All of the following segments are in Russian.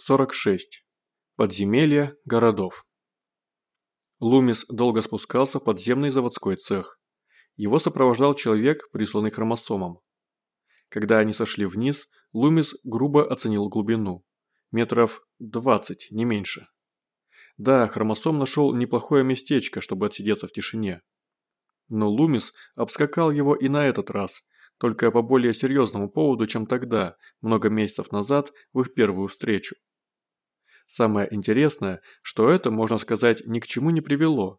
46. Подземелья городов. Лумис долго спускался в подземный заводской цех. Его сопровождал человек, присланный хромосомом. Когда они сошли вниз, Лумис грубо оценил глубину. Метров 20, не меньше. Да, хромосом нашел неплохое местечко, чтобы отсидеться в тишине. Но Лумис обскакал его и на этот раз, только по более серьезному поводу, чем тогда, много месяцев назад, в их первую встречу. Самое интересное, что это, можно сказать, ни к чему не привело.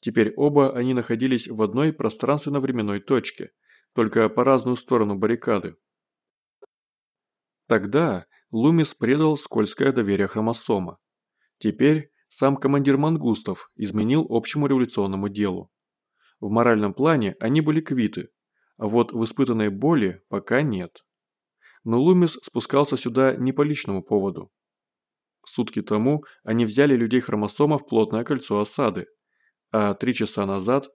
Теперь оба они находились в одной пространственно-временной точке, только по разную сторону баррикады. Тогда Лумис предал скользкое доверие хромосома. Теперь сам командир мангустов изменил общему революционному делу. В моральном плане они были квиты, а вот в испытанной боли пока нет. Но Лумис спускался сюда не по личному поводу. Сутки тому они взяли людей хромосома в плотное кольцо осады, а три часа назад,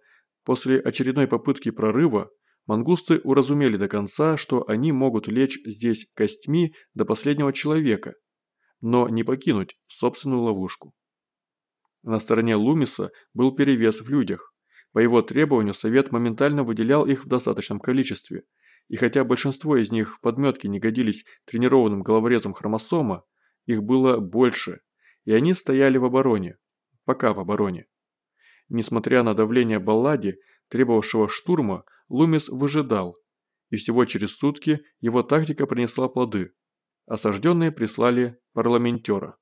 после очередной попытки прорыва, мангусты уразумели до конца, что они могут лечь здесь костьми до последнего человека, но не покинуть собственную ловушку. На стороне Лумиса был перевес в людях. По его требованию Совет моментально выделял их в достаточном количестве, и хотя большинство из них в подметке не годились тренированным головорезом хромосома, их было больше, и они стояли в обороне. Пока в обороне. Несмотря на давление Баллади, требовавшего штурма, Лумис выжидал, и всего через сутки его тактика принесла плоды. Осажденные прислали парламентера.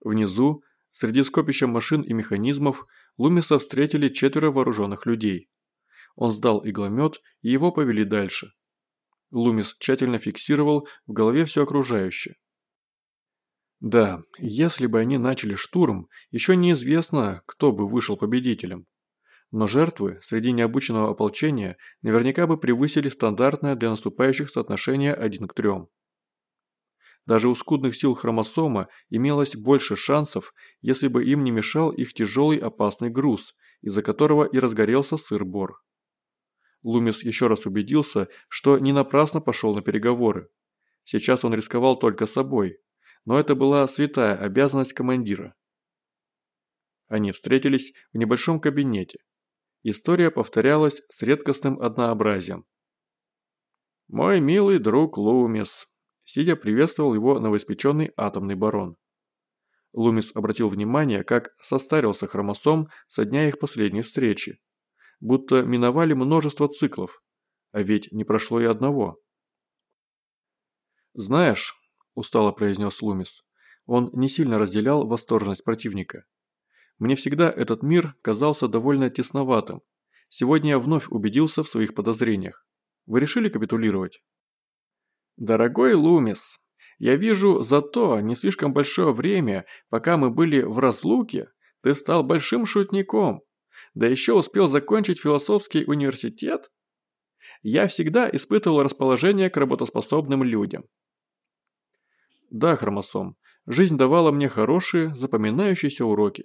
Внизу, среди скопища машин и механизмов, Лумиса встретили четверо вооруженных людей. Он сдал игломет, и его повели дальше. Лумис тщательно фиксировал в голове все окружающее. Да, если бы они начали штурм, еще неизвестно, кто бы вышел победителем. Но жертвы среди необученного ополчения наверняка бы превысили стандартное для наступающих соотношение 1 к 3. Даже у скудных сил хромосома имелось больше шансов, если бы им не мешал их тяжелый опасный груз, из-за которого и разгорелся сыр-бор. Лумис еще раз убедился, что не напрасно пошел на переговоры. Сейчас он рисковал только собой, но это была святая обязанность командира. Они встретились в небольшом кабинете. История повторялась с редкостным однообразием. «Мой милый друг Лумис», – сидя приветствовал его новоиспеченный атомный барон. Лумис обратил внимание, как состарился хромосом со дня их последней встречи будто миновали множество циклов, а ведь не прошло и одного. «Знаешь», – устало произнес Лумис, – он не сильно разделял восторженность противника. «Мне всегда этот мир казался довольно тесноватым. Сегодня я вновь убедился в своих подозрениях. Вы решили капитулировать?» «Дорогой Лумис, я вижу, за то не слишком большое время, пока мы были в разлуке, ты стал большим шутником да еще успел закончить философский университет? Я всегда испытывал расположение к работоспособным людям. Да, хромосом, жизнь давала мне хорошие, запоминающиеся уроки.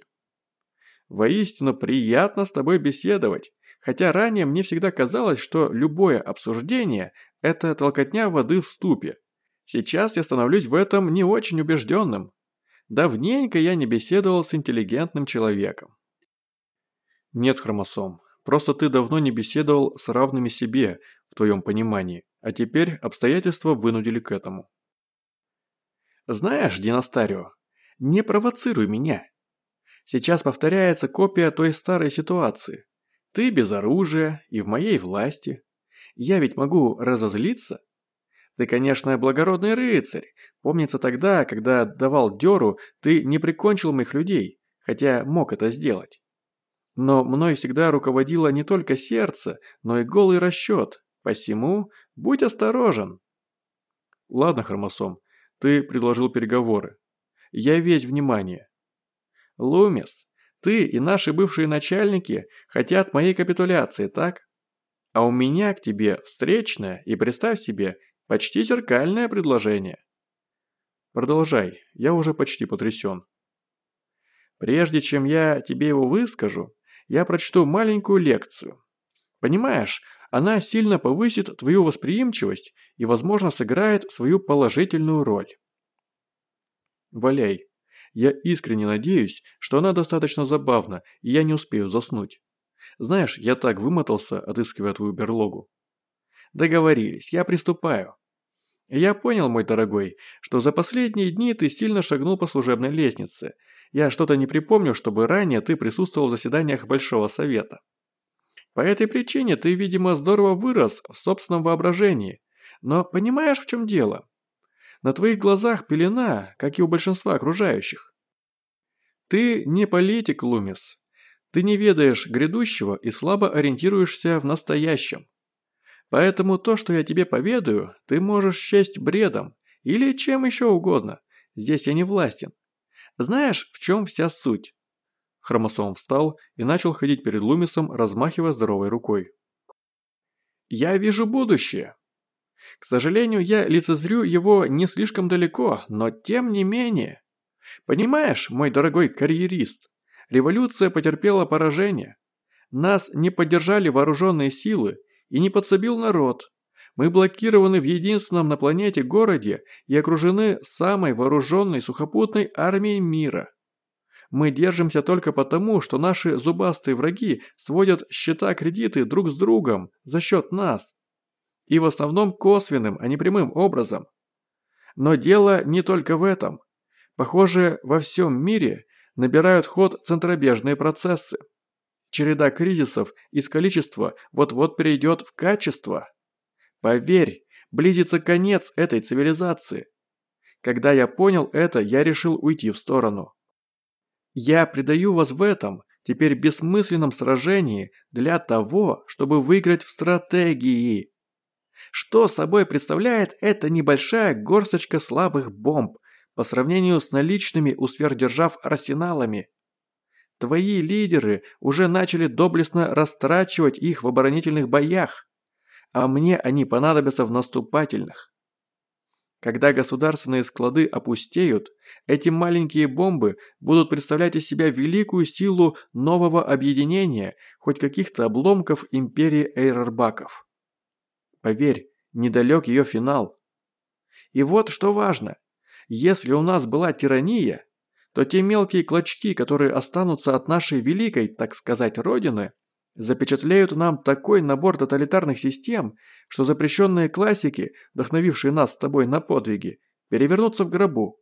Воистину приятно с тобой беседовать, хотя ранее мне всегда казалось, что любое обсуждение – это толкотня воды в ступе. Сейчас я становлюсь в этом не очень убежденным. Давненько я не беседовал с интеллигентным человеком. Нет хромосом. Просто ты давно не беседовал с равными себе, в твоем понимании, а теперь обстоятельства вынудили к этому. Знаешь, Диностарио, не провоцируй меня. Сейчас повторяется копия той старой ситуации. Ты без оружия и в моей власти. Я ведь могу разозлиться. Ты, конечно, благородный рыцарь. Помнится тогда, когда отдавал Дёру, ты не прикончил моих людей, хотя мог это сделать. Но мной всегда руководило не только сердце, но и голый расчет. Посему будь осторожен. Ладно, хромосом, ты предложил переговоры. Я весь внимание. Лумис, ты и наши бывшие начальники хотят моей капитуляции, так? А у меня к тебе встречное и, представь себе, почти зеркальное предложение. Продолжай, я уже почти потрясен. Прежде чем я тебе его выскажу, я прочту маленькую лекцию. Понимаешь, она сильно повысит твою восприимчивость и, возможно, сыграет свою положительную роль. Валяй. Я искренне надеюсь, что она достаточно забавна, и я не успею заснуть. Знаешь, я так вымотался, отыскивая твою берлогу. Договорились, я приступаю. Я понял, мой дорогой, что за последние дни ты сильно шагнул по служебной лестнице. Я что-то не припомню, чтобы ранее ты присутствовал в заседаниях Большого Совета. По этой причине ты, видимо, здорово вырос в собственном воображении. Но понимаешь, в чем дело? На твоих глазах пелена, как и у большинства окружающих. Ты не политик, Лумис. Ты не ведаешь грядущего и слабо ориентируешься в настоящем. Поэтому то, что я тебе поведаю, ты можешь счесть бредом или чем еще угодно. Здесь я не властен. Знаешь, в чем вся суть? Хромосом встал и начал ходить перед Лумисом, размахивая здоровой рукой. «Я вижу будущее. К сожалению, я лицезрю его не слишком далеко, но тем не менее. Понимаешь, мой дорогой карьерист, революция потерпела поражение. Нас не поддержали вооруженные силы и не подсобил народ. Мы блокированы в единственном на планете городе и окружены самой вооруженной сухопутной армией мира. Мы держимся только потому, что наши зубастые враги сводят счета-кредиты друг с другом за счет нас. И в основном косвенным, а не прямым образом. Но дело не только в этом. Похоже, во всем мире набирают ход центробежные процессы. Череда кризисов из количества вот-вот перейдет в качество. Поверь, близится конец этой цивилизации. Когда я понял это, я решил уйти в сторону. Я предаю вас в этом, теперь бессмысленном сражении для того, чтобы выиграть в стратегии. Что собой представляет эта небольшая горсточка слабых бомб по сравнению с наличными у сверхдержав арсеналами? Твои лидеры уже начали доблестно растрачивать их в оборонительных боях, а мне они понадобятся в наступательных. Когда государственные склады опустеют, эти маленькие бомбы будут представлять из себя великую силу нового объединения хоть каких-то обломков империи Эйрербаков. Поверь, недалек ее финал. И вот что важно. Если у нас была тирания, то те мелкие клочки, которые останутся от нашей великой, так сказать, родины, запечатляют нам такой набор тоталитарных систем, что запрещенные классики, вдохновившие нас с тобой на подвиги, перевернутся в гробу.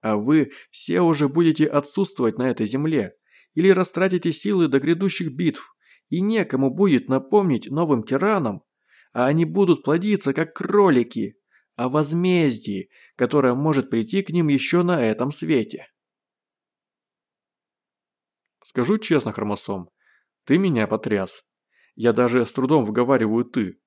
А вы все уже будете отсутствовать на этой земле или растратите силы до грядущих битв, и некому будет напомнить новым тиранам, а они будут плодиться как кролики, о возмездии, которое может прийти к ним еще на этом свете. Скажу честно, Хромосом, ты меня потряс. Я даже с трудом выговариваю «ты».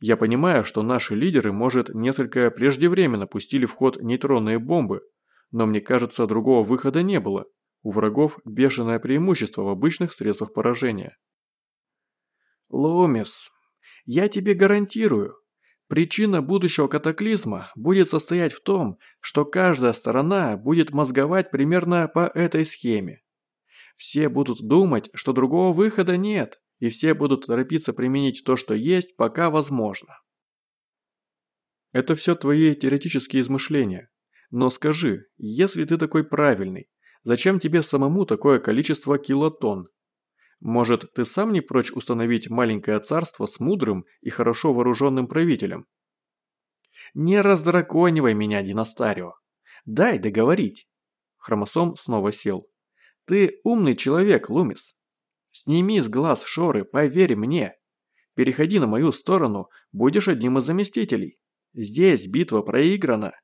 Я понимаю, что наши лидеры, может, несколько преждевременно пустили в ход нейтронные бомбы, но мне кажется, другого выхода не было. У врагов бешеное преимущество в обычных средствах поражения. Ломис, я тебе гарантирую, причина будущего катаклизма будет состоять в том, что каждая сторона будет мозговать примерно по этой схеме. Все будут думать, что другого выхода нет, и все будут торопиться применить то, что есть, пока возможно. Это все твои теоретические измышления. Но скажи, если ты такой правильный, зачем тебе самому такое количество килотонн? Может, ты сам не прочь установить маленькое царство с мудрым и хорошо вооруженным правителем? Не раздраконивай меня, Династарио. Дай договорить. Хромосом снова сел. Ты умный человек, Лумис. Сними с глаз шоры, поверь мне. Переходи на мою сторону, будешь одним из заместителей. Здесь битва проиграна.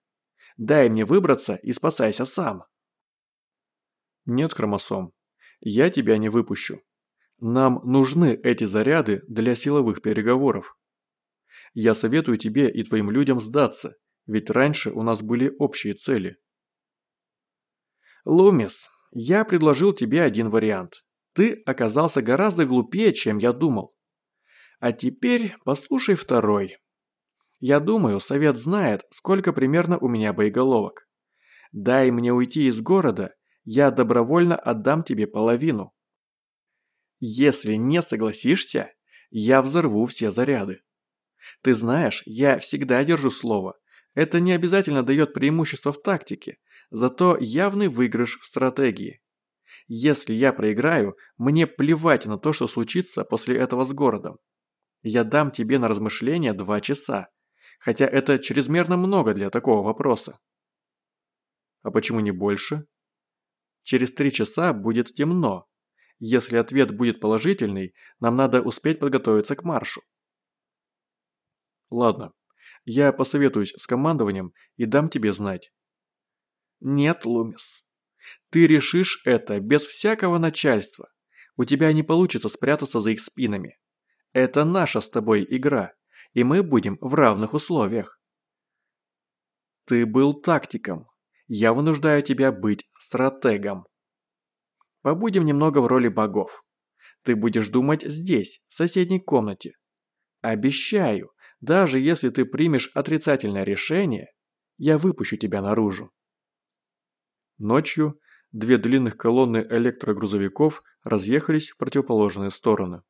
Дай мне выбраться и спасайся сам. Нет, хромосом. Я тебя не выпущу. Нам нужны эти заряды для силовых переговоров. Я советую тебе и твоим людям сдаться, ведь раньше у нас были общие цели. Лумис, я предложил тебе один вариант. Ты оказался гораздо глупее, чем я думал. А теперь послушай второй. Я думаю, совет знает, сколько примерно у меня боеголовок. Дай мне уйти из города, я добровольно отдам тебе половину. Если не согласишься, я взорву все заряды. Ты знаешь, я всегда держу слово. Это не обязательно дает преимущество в тактике, зато явный выигрыш в стратегии. Если я проиграю, мне плевать на то, что случится после этого с городом. Я дам тебе на размышление два часа, хотя это чрезмерно много для такого вопроса. А почему не больше? Через три часа будет темно. Если ответ будет положительный, нам надо успеть подготовиться к маршу. Ладно, я посоветуюсь с командованием и дам тебе знать. Нет, Лумис. Ты решишь это без всякого начальства. У тебя не получится спрятаться за их спинами. Это наша с тобой игра, и мы будем в равных условиях. Ты был тактиком. Я вынуждаю тебя быть стратегом. Побудем немного в роли богов. Ты будешь думать здесь, в соседней комнате. Обещаю, даже если ты примешь отрицательное решение, я выпущу тебя наружу. Ночью две длинных колонны электрогрузовиков разъехались в противоположные стороны.